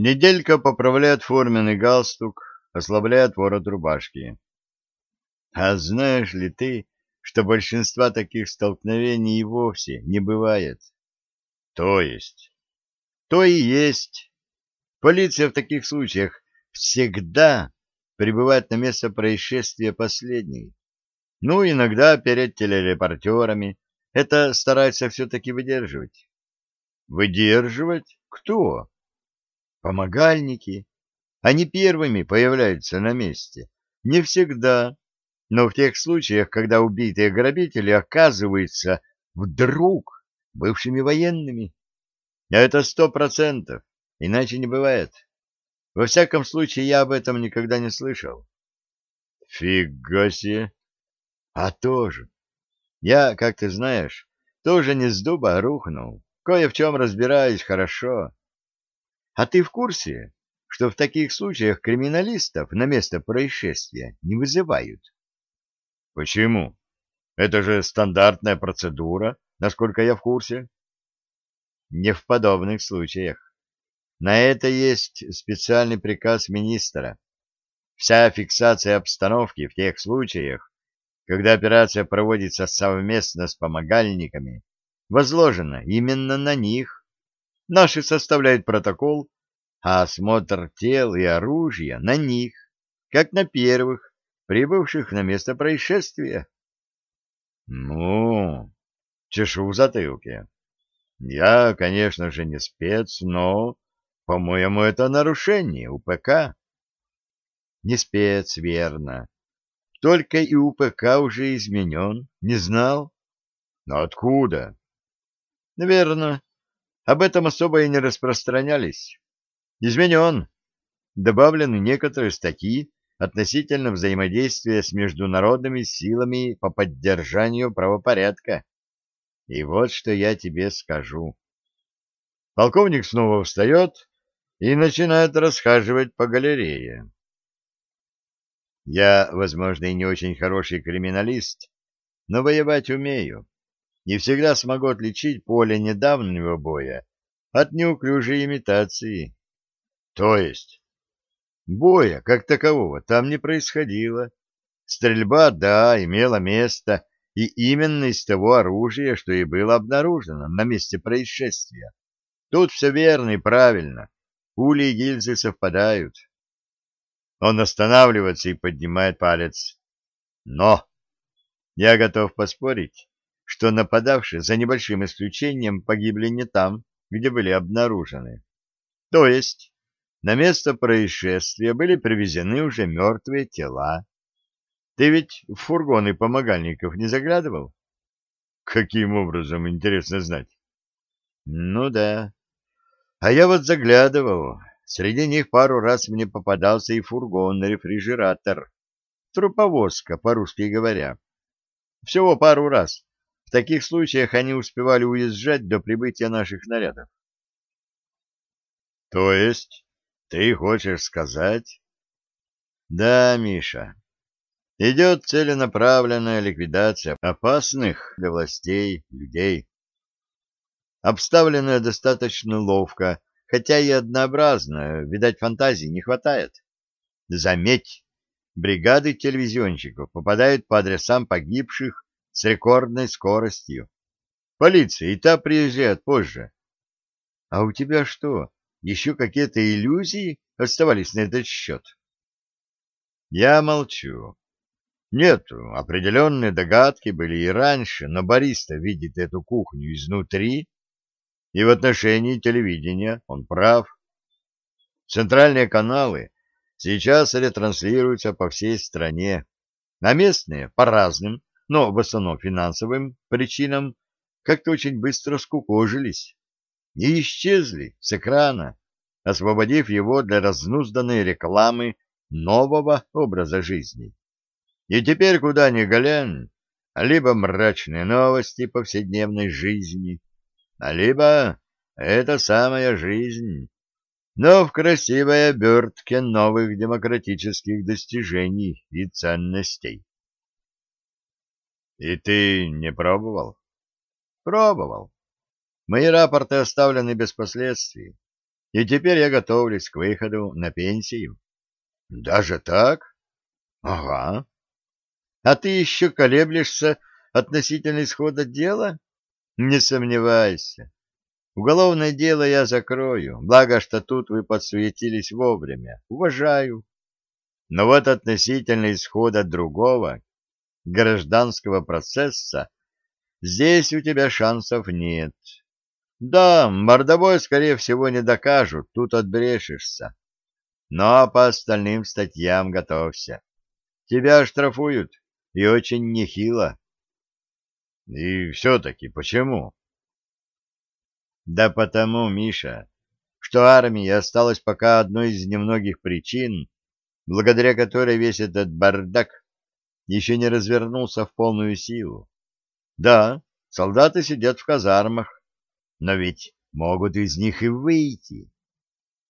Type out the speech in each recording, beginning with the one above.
Неделька поправляет форменный галстук, ослабляет ворот рубашки. А знаешь ли ты, что большинства таких столкновений и вовсе не бывает? То есть? То и есть. Полиция в таких случаях всегда прибывает на место происшествия последней. Ну, иногда перед телерепортерами. Это старается все-таки выдерживать. Выдерживать? Кто? Помогальники. Они первыми появляются на месте. Не всегда, но в тех случаях, когда убитые грабители оказываются вдруг бывшими военными. А это сто процентов, иначе не бывает. Во всяком случае, я об этом никогда не слышал. Фига себе! А тоже. Я, как ты знаешь, тоже не с дуба рухнул. Кое в чем разбираюсь хорошо. А ты в курсе, что в таких случаях криминалистов на место происшествия не вызывают? Почему? Это же стандартная процедура, насколько я в курсе. Не в подобных случаях. На это есть специальный приказ министра. Вся фиксация обстановки в тех случаях, когда операция проводится совместно с помогальниками, возложена именно на них. Наши составляют протокол, а осмотр тел и оружия на них, как на первых, прибывших на место происшествия. Ну, чешу в затылке. Я, конечно же, не спец, но, по-моему, это нарушение УПК. Не спец, верно. Только и УПК уже изменен. Не знал? Но откуда? Верно. Об этом особо и не распространялись. Изменен. Добавлены некоторые статьи относительно взаимодействия с международными силами по поддержанию правопорядка. И вот что я тебе скажу. Полковник снова встает и начинает расхаживать по галерее. Я, возможно, и не очень хороший криминалист, но воевать умею не всегда смогу отличить поле недавнего боя от неуклюжей имитации. То есть, боя как такового там не происходило. Стрельба, да, имела место, и именно из того оружия, что и было обнаружено на месте происшествия. Тут все верно и правильно. Пули и гильзы совпадают. Он останавливается и поднимает палец. Но я готов поспорить, что нападавшие, за небольшим исключением, погибли не там, где были обнаружены. То есть на место происшествия были привезены уже мертвые тела. Ты ведь в фургоны помогальников не заглядывал? Каким образом, интересно знать? Ну да. А я вот заглядывал. Среди них пару раз мне попадался и фургон-рефрижератор. Труповозка, по-русски говоря. Всего пару раз. В таких случаях они успевали уезжать до прибытия наших нарядов. То есть ты хочешь сказать? Да, Миша. Идет целенаправленная ликвидация опасных для властей людей. Обставленная достаточно ловко, хотя и однообразно, видать, фантазии не хватает. Заметь, бригады телевизионщиков попадают по адресам погибших с рекордной скоростью. Полиция и та приезжает позже. А у тебя что, еще какие-то иллюзии оставались на этот счет? Я молчу. Нет, определенные догадки были и раньше, но Борис-то видит эту кухню изнутри, и в отношении телевидения он прав. Центральные каналы сейчас ретранслируются по всей стране, а местные — по разным, но в основном финансовым причинам как-то очень быстро скукожились и исчезли с экрана, освободив его для разнузданной рекламы нового образа жизни. И теперь куда ни глянь, либо мрачные новости повседневной жизни, либо это самая жизнь, но в красивой обертке новых демократических достижений и ценностей. И ты не пробовал? Пробовал. Мои рапорты оставлены без последствий. и теперь я готовлюсь к выходу на пенсию. Даже так? Ага. А ты еще колеблешься относительно исхода дела? Не сомневайся. Уголовное дело я закрою, благо, что тут вы подсуетились вовремя. Уважаю. Но вот относительно исхода другого, гражданского процесса, здесь у тебя шансов нет. Да, мордовой, скорее всего, не докажут, тут отбрешешься. Но по остальным статьям готовься. Тебя оштрафуют, и очень нехило. И все-таки почему? Да потому, Миша, что армия осталась пока одной из немногих причин, благодаря которой весь этот бардак еще не развернулся в полную силу. Да, солдаты сидят в казармах, но ведь могут из них и выйти.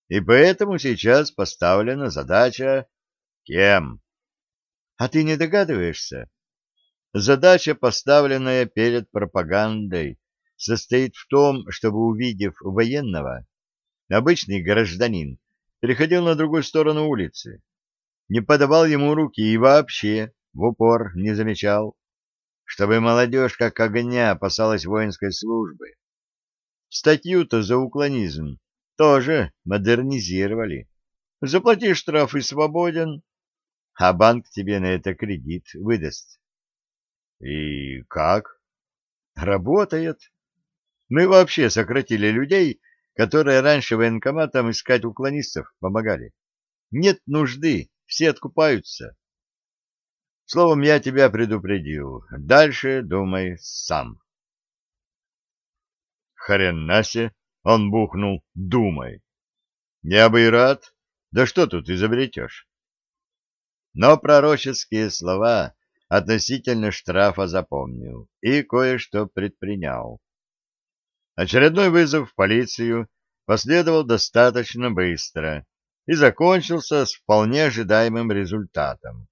И поэтому сейчас поставлена задача кем? А ты не догадываешься? Задача, поставленная перед пропагандой, состоит в том, чтобы, увидев военного, обычный гражданин переходил на другую сторону улицы, не подавал ему руки и вообще в упор не замечал, чтобы молодежь как огня опасалась воинской службы. Статью-то за уклонизм тоже модернизировали. Заплати штраф и свободен, а банк тебе на это кредит выдаст. И как? Работает. Мы вообще сократили людей, которые раньше военкоматам искать уклонистов помогали. Нет нужды, все откупаются. Словом, я тебя предупредил. Дальше думай сам. Хренасе, он бухнул, думай. Я бы и рад. Да что тут изобретешь? Но пророческие слова относительно штрафа запомнил и кое-что предпринял. Очередной вызов в полицию последовал достаточно быстро и закончился с вполне ожидаемым результатом.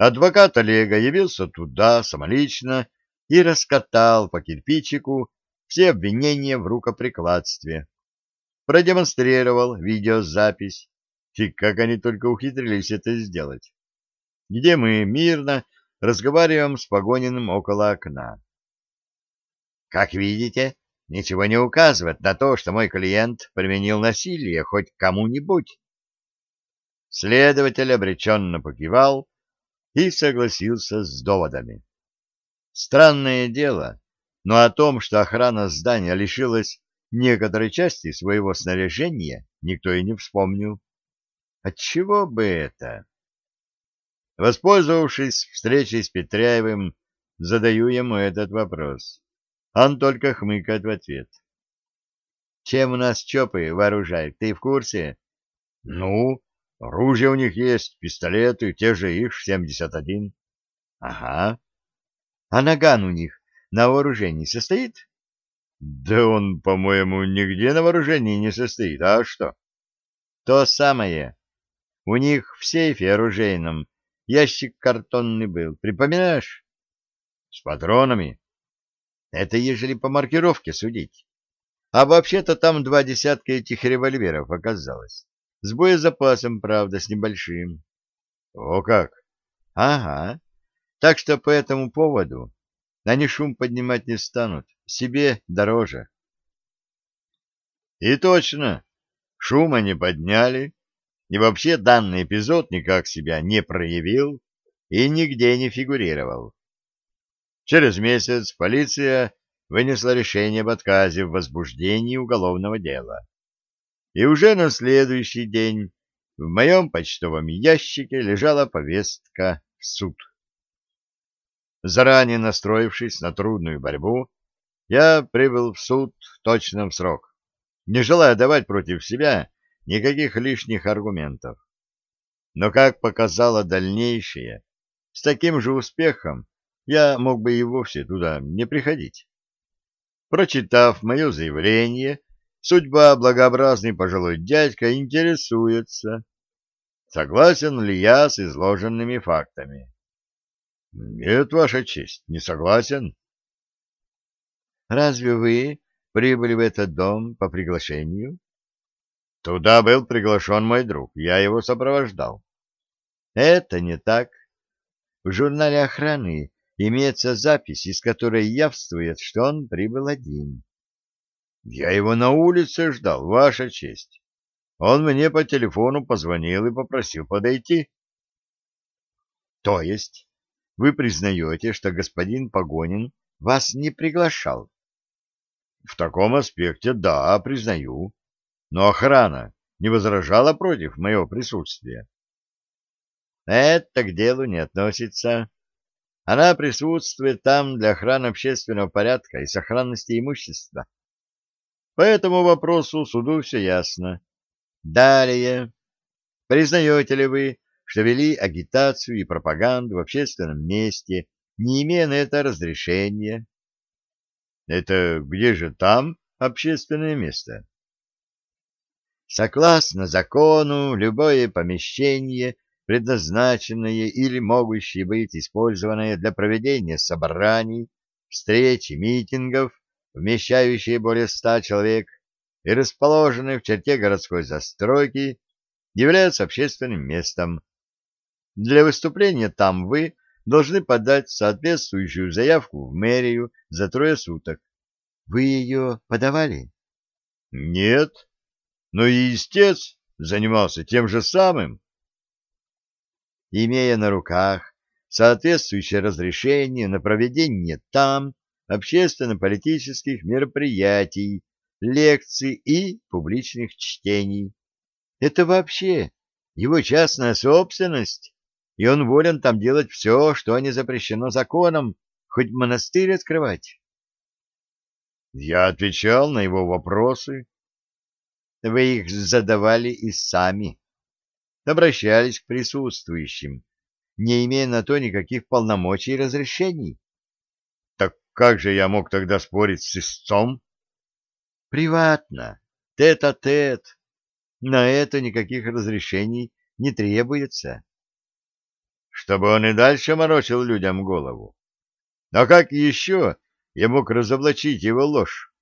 Адвокат Олега явился туда самолично и раскатал по кирпичику все обвинения в рукоприкладстве. Продемонстрировал видеозапись, и как они только ухитрились это сделать, где мы мирно разговариваем с Погониным около окна. Как видите, ничего не указывает на то, что мой клиент применил насилие хоть кому-нибудь. Следователь обреченно покивал и согласился с доводами. Странное дело, но о том, что охрана здания лишилась некоторой части своего снаряжения, никто и не вспомнил. Отчего бы это? Воспользовавшись встречей с Петряевым, задаю ему этот вопрос. Он только хмыкает в ответ. Чем у нас ЧОПы вооружают, ты в курсе? Ну, оружие у них есть, пистолеты, те же ИШ-71. Ага. А наган у них на вооружении состоит? Да он, по-моему, нигде на вооружении не состоит. А что? То самое. У них в сейфе оружейном ящик картонный был. Припоминаешь? С патронами. Это ежели по маркировке судить. А вообще-то там два десятка этих револьверов оказалось. С боезапасом, правда, с небольшим. О как! Ага. Так что по этому поводу они шум поднимать не станут. Себе дороже. И точно. Шума не подняли. И вообще данный эпизод никак себя не проявил и нигде не фигурировал. Через месяц полиция вынесла решение об отказе в возбуждении уголовного дела. И уже на следующий день в моем почтовом ящике лежала повестка в суд. Заранее настроившись на трудную борьбу, я прибыл в суд в срок, не желая давать против себя никаких лишних аргументов. Но, как показало дальнейшее, с таким же успехом я мог бы и вовсе туда не приходить. Прочитав мое заявление, судьба благообразный пожилой дядька интересуется, согласен ли я с изложенными фактами. Нет, Ваша честь, не согласен. Разве вы прибыли в этот дом по приглашению? Туда был приглашен мой друг, я его сопровождал. Это не так. В журнале охраны имеется запись, из которой явствует, что он прибыл один. Я его на улице ждал, ваша честь. Он мне по телефону позвонил и попросил подойти. То есть вы признаете, что господин Погонин вас не приглашал? В таком аспекте да, признаю. Но охрана не возражала против моего присутствия. Это к делу не относится. Она присутствует там для охраны общественного порядка и сохранности имущества. По этому вопросу суду все ясно. Далее. Признаете ли вы, что вели агитацию и пропаганду в общественном месте, не имея на это разрешения? Это где же там общественное место? Согласно закону, любое помещение, предназначенное или могущее быть использованное для проведения собраний, встреч и митингов, вмещающие более ста человек и расположенные в черте городской застройки, является общественным местом. Для выступления там вы должны подать соответствующую заявку в мэрию за трое суток. Вы ее подавали? Нет, но и истец занимался тем же самым. Имея на руках соответствующее разрешение на проведение там общественно-политических мероприятий, лекций и публичных чтений. Это вообще его частная собственность, и он волен там делать все, что не запрещено законом, хоть монастырь открывать. Я отвечал на его вопросы. Вы их задавали и сами. Обращались к присутствующим, не имея на то никаких полномочий и разрешений. Как же я мог тогда спорить с истцом? Приватно, тет-а-тет. -тет. На это никаких разрешений не требуется. Чтобы он и дальше морочил людям голову. А как еще я мог разоблачить его ложь?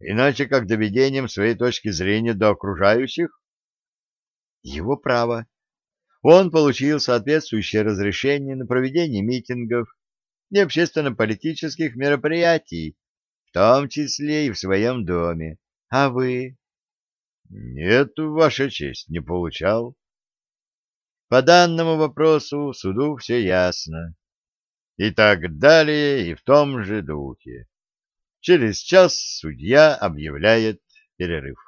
Иначе как доведением своей точки зрения до окружающих? Его право. Он получил соответствующее разрешение на проведение митингов, и общественно-политических мероприятий, в том числе и в своем доме. А вы? Нет, Ваша честь, не получал. По данному вопросу суду все ясно. И так далее, и в том же духе. Через час судья объявляет перерыв.